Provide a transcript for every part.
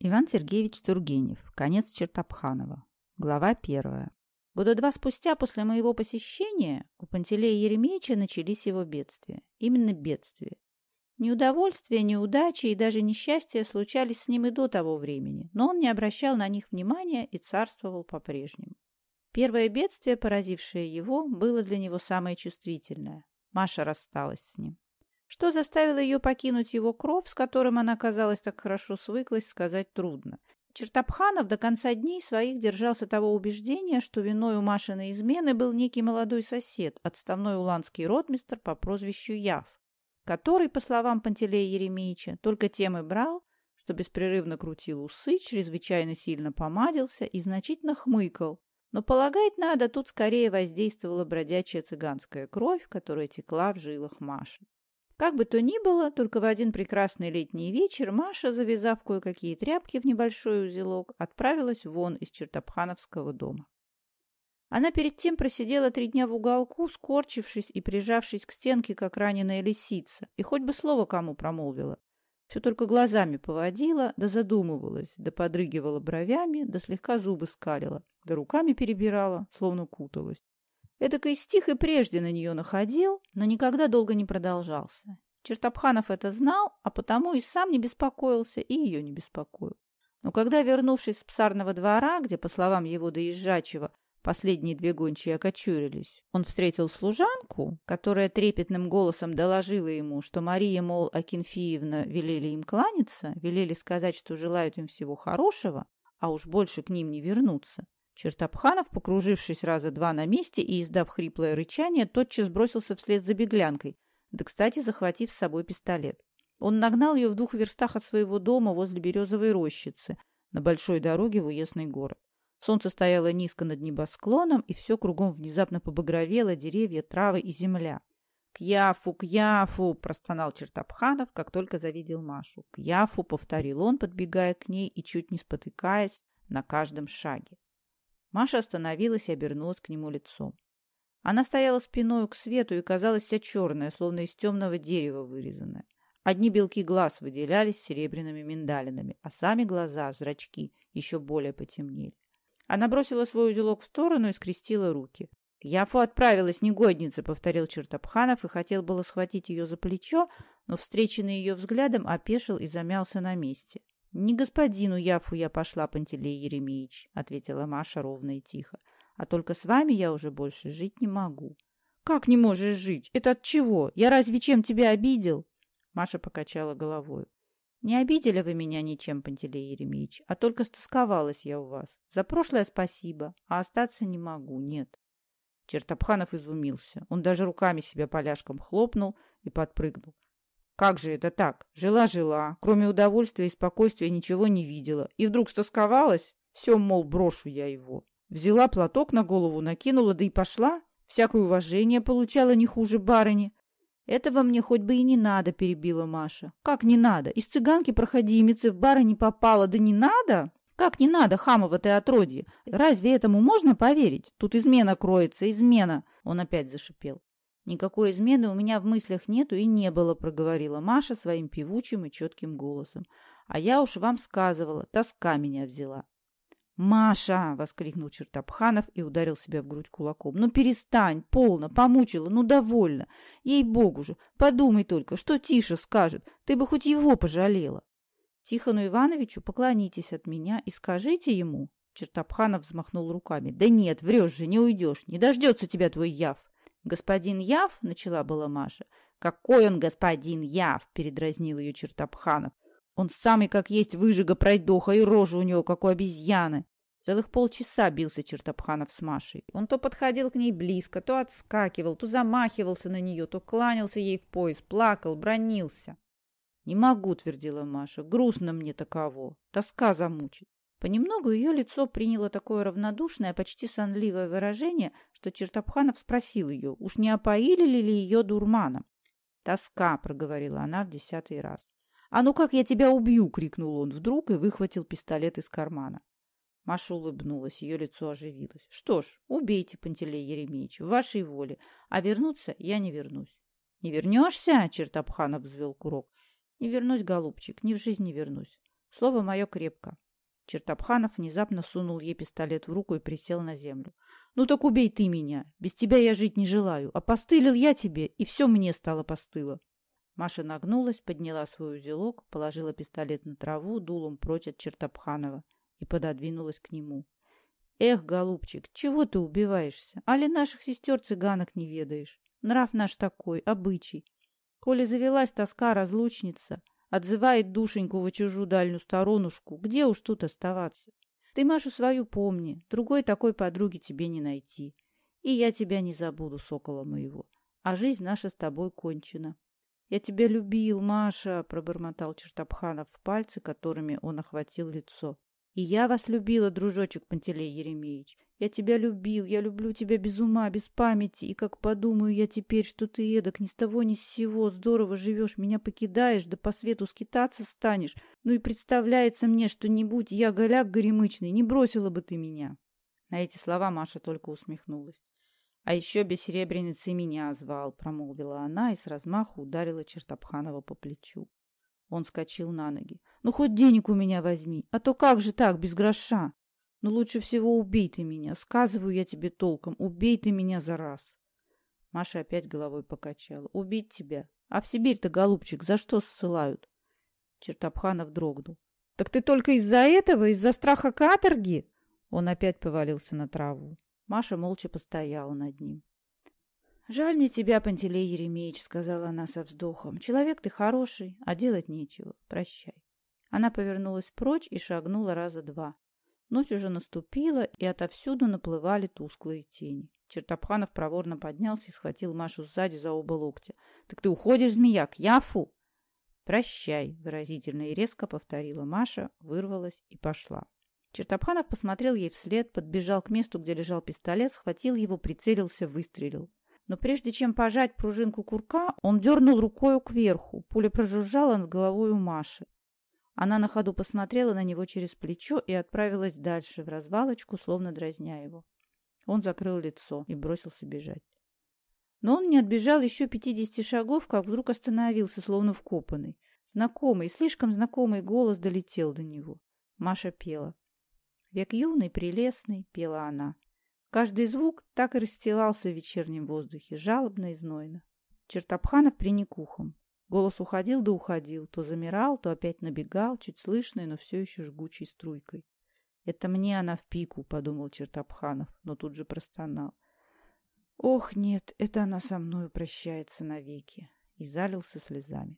Иван Сергеевич Тургенев. Конец Чертопханова. Глава первая. Года два спустя после моего посещения у Пантелея Еремеевича начались его бедствия. Именно бедствия. Неудовольствия, неудачи и даже несчастья случались с ним и до того времени, но он не обращал на них внимания и царствовал по-прежнему. Первое бедствие, поразившее его, было для него самое чувствительное. Маша рассталась с ним. Что заставило ее покинуть его кров, с которым она, казалось, так хорошо свыклась, сказать трудно. Чертопханов до конца дней своих держался того убеждения, что виной у Машиной измены был некий молодой сосед, отставной уланский ротмистр по прозвищу Яв, который, по словам Пантелея Еремеевича, только тем и брал, что беспрерывно крутил усы, чрезвычайно сильно помадился и значительно хмыкал. Но полагать надо, тут скорее воздействовала бродячая цыганская кровь, которая текла в жилах Маши. Как бы то ни было, только в один прекрасный летний вечер Маша, завязав кое-какие тряпки в небольшой узелок, отправилась вон из Чертопхановского дома. Она перед тем просидела три дня в уголку, скорчившись и прижавшись к стенке, как раненая лисица, и хоть бы слово кому промолвила. Все только глазами поводила, да задумывалась, да подрыгивала бровями, да слегка зубы скалила, да руками перебирала, словно куталась. Эдакой стих и прежде на нее находил, но никогда долго не продолжался. Чертопханов это знал, а потому и сам не беспокоился, и ее не беспокоил. Но когда, вернувшись с псарного двора, где, по словам его доезжачего, последние две гончие окочурились, он встретил служанку, которая трепетным голосом доложила ему, что Мария, мол, Акинфиевна велели им кланяться, велели сказать, что желают им всего хорошего, а уж больше к ним не вернуться, Чертопханов, покружившись раза два на месте и издав хриплое рычание, тотчас бросился вслед за беглянкой, да, кстати, захватив с собой пистолет. Он нагнал ее в двух верстах от своего дома возле березовой рощицы, на большой дороге в уездный город. Солнце стояло низко над небосклоном, и все кругом внезапно побагровело деревья, травы и земля. «К Яфу, к Яфу!» – простонал Чертопханов, как только завидел Машу. «К Яфу!» – повторил он, подбегая к ней и чуть не спотыкаясь на каждом шаге. Маша остановилась и обернулась к нему лицом. Она стояла спиной к свету и казалась вся черная, словно из темного дерева вырезанная. Одни белки глаз выделялись серебряными миндалинами, а сами глаза, зрачки, еще более потемнели. Она бросила свой узелок в сторону и скрестила руки. «Яфу отправилась, негодница!» — повторил Чертопханов и хотел было схватить ее за плечо, но, встреченный ее взглядом, опешил и замялся на месте. «Не господину Яфу я пошла, Пантелей Еремеевич», — ответила Маша ровно и тихо. «А только с вами я уже больше жить не могу». «Как не можешь жить? Это от чего? Я разве чем тебя обидел?» Маша покачала головой. «Не обидели вы меня ничем, Пантелей Еремеевич, а только стосковалась я у вас. За прошлое спасибо, а остаться не могу, нет». Чертопханов изумился. Он даже руками себя поляшком хлопнул и подпрыгнул. Как же это так? Жила-жила, кроме удовольствия и спокойствия ничего не видела. И вдруг стосковалась? Все, мол, брошу я его. Взяла платок на голову, накинула, да и пошла. Всякое уважение получала не хуже барыни. Этого мне хоть бы и не надо, перебила Маша. Как не надо? Из цыганки проходимицы в бары попала, да не надо? Как не надо, хамово ты отродье? Разве этому можно поверить? Тут измена кроется, измена. Он опять зашипел. «Никакой измены у меня в мыслях нету и не было», — проговорила Маша своим певучим и четким голосом. «А я уж вам сказывала, тоска меня взяла». «Маша!» — воскликнул Чертопханов и ударил себя в грудь кулаком. «Ну перестань, полно, помучила, ну довольно. Ей-богу же, подумай только, что Тиша скажет, ты бы хоть его пожалела». «Тихону Ивановичу поклонитесь от меня и скажите ему...» Чертопханов взмахнул руками. «Да нет, врешь же, не уйдешь, не дождется тебя твой яв». «Господин Яв?» — начала была Маша. «Какой он господин Яв?» — передразнил ее Чертопханов. «Он самый, как есть, выжига пройдоха, и рожа у него, как у обезьяны». Целых полчаса бился Чертопханов с Машей. Он то подходил к ней близко, то отскакивал, то замахивался на нее, то кланялся ей в пояс, плакал, бронился. «Не могу», — твердила Маша, — «грустно мне таково, тоска замучит». Понемногу ее лицо приняло такое равнодушное, почти сонливое выражение, что Чертопханов спросил ее, уж не опоили ли ее дурманом. «Тоска», — проговорила она в десятый раз. «А ну как я тебя убью!» — крикнул он вдруг и выхватил пистолет из кармана. Маша улыбнулась, ее лицо оживилось. «Что ж, убейте, Пантелей Еремеевич, в вашей воле, а вернуться я не вернусь». «Не вернешься?» — Чертопханов взвел курок. «Не вернусь, голубчик, ни в жизнь не вернусь. Слово мое крепко. Чертопханов внезапно сунул ей пистолет в руку и присел на землю. «Ну так убей ты меня! Без тебя я жить не желаю. А постылил я тебе, и все мне стало постыло». Маша нагнулась, подняла свой узелок, положила пистолет на траву, дулом прочь от Чертопханова и пододвинулась к нему. «Эх, голубчик, чего ты убиваешься? Али наших сестер-цыганок не ведаешь? Нрав наш такой, обычай. Коли завелась тоска разлучница, отзывает душеньку в чужую дальнюю сторонушку, где уж тут оставаться? Ты Машу свою помни, другой такой подруги тебе не найти. И я тебя не забуду, сокола моего. А жизнь наша с тобой кончена. «Я тебя любил, Маша!» — пробормотал Чертопханов в пальцы, которыми он охватил лицо. «И я вас любила, дружочек Пантелей Еремеевич. Я тебя любил, я люблю тебя без ума, без памяти, и как подумаю я теперь, что ты эдак ни с того ни с сего здорово живешь, меня покидаешь, да по свету скитаться станешь. Ну и представляется мне, что не будь я голяк горемычный, не бросила бы ты меня». На эти слова Маша только усмехнулась. «А еще бессеребреницы меня звал», — промолвила она и с размаху ударила Чертопханова по плечу. Он скочил на ноги. «Ну, хоть денег у меня возьми, а то как же так, без гроша? Ну, лучше всего убей ты меня, сказываю я тебе толком, убей ты меня за раз». Маша опять головой покачала. «Убить тебя? А в Сибирь-то, голубчик, за что ссылают?» Чертопханов дрогнул. «Так ты только из-за этого, из-за страха каторги?» Он опять повалился на траву. Маша молча постояла над ним. «Жаль мне тебя, Пантелей Еремеевич», — сказала она со вздохом. «Человек ты хороший, а делать нечего. Прощай». Она повернулась прочь и шагнула раза два. Ночь уже наступила, и отовсюду наплывали тусклые тени. Чертопханов проворно поднялся и схватил Машу сзади за оба локтя. «Так ты уходишь, змеяк? Яфу!» «Прощай!» — выразительно и резко повторила Маша, вырвалась и пошла. Чертопханов посмотрел ей вслед, подбежал к месту, где лежал пистолет, схватил его, прицелился, выстрелил. Но прежде чем пожать пружинку курка, он дернул рукою кверху. Пуля прожужжала над головой у Маши. Она на ходу посмотрела на него через плечо и отправилась дальше, в развалочку, словно дразня его. Он закрыл лицо и бросился бежать. Но он не отбежал еще пятидесяти шагов, как вдруг остановился, словно вкопанный. Знакомый, слишком знакомый голос долетел до него. Маша пела. Век юный, прелестный, пела она. Каждый звук так и расстилался в вечернем воздухе, жалобно и знойно. Чертопханов приник ухом. Голос уходил да уходил, то замирал, то опять набегал, чуть слышной, но все еще жгучей струйкой. «Это мне она в пику», — подумал Чертопханов, но тут же простонал. «Ох, нет, это она со мною прощается навеки», и залился слезами.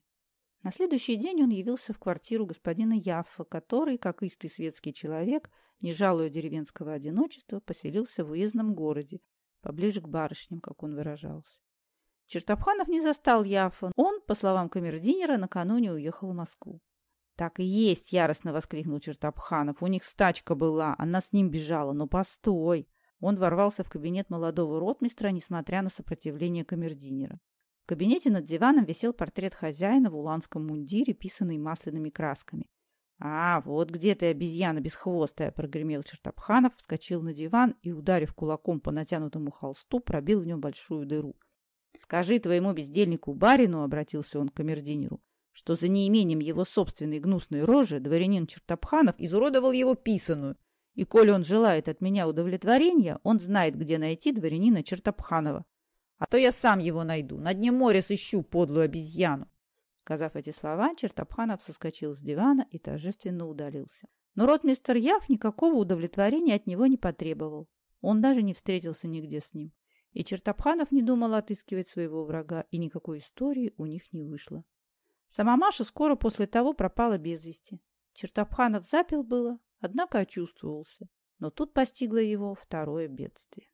На следующий день он явился в квартиру господина Яффа, который, как истый светский человек, не жалуя деревенского одиночества, поселился в уездном городе, поближе к барышням, как он выражался. Чертопханов не застал Яфа. Он, по словам камердинера, накануне уехал в Москву. «Так и есть!» — яростно воскликнул Чертопханов. «У них стачка была, она с ним бежала. Но постой!» Он ворвался в кабинет молодого ротмистра, несмотря на сопротивление камердинера. В кабинете над диваном висел портрет хозяина в уланском мундире, писанный масляными красками. «А, вот где ты, обезьяна бесхвостая!» — прогремел Чертопханов, вскочил на диван и, ударив кулаком по натянутому холсту, пробил в нем большую дыру. «Скажи твоему бездельнику барину», — обратился он к камердинеру, «что за неимением его собственной гнусной рожи дворянин Чертопханов изуродовал его писаную, и коли он желает от меня удовлетворения, он знает, где найти дворянина Чертопханова. А то я сам его найду, на дне моря сыщу подлую обезьяну». Сказав эти слова, Чертопханов соскочил с дивана и торжественно удалился. Но ротмистер Яв никакого удовлетворения от него не потребовал. Он даже не встретился нигде с ним. И Чертопханов не думал отыскивать своего врага, и никакой истории у них не вышло. Сама Маша скоро после того пропала без вести. Чертопханов запил было, однако очувствовался. Но тут постигло его второе бедствие.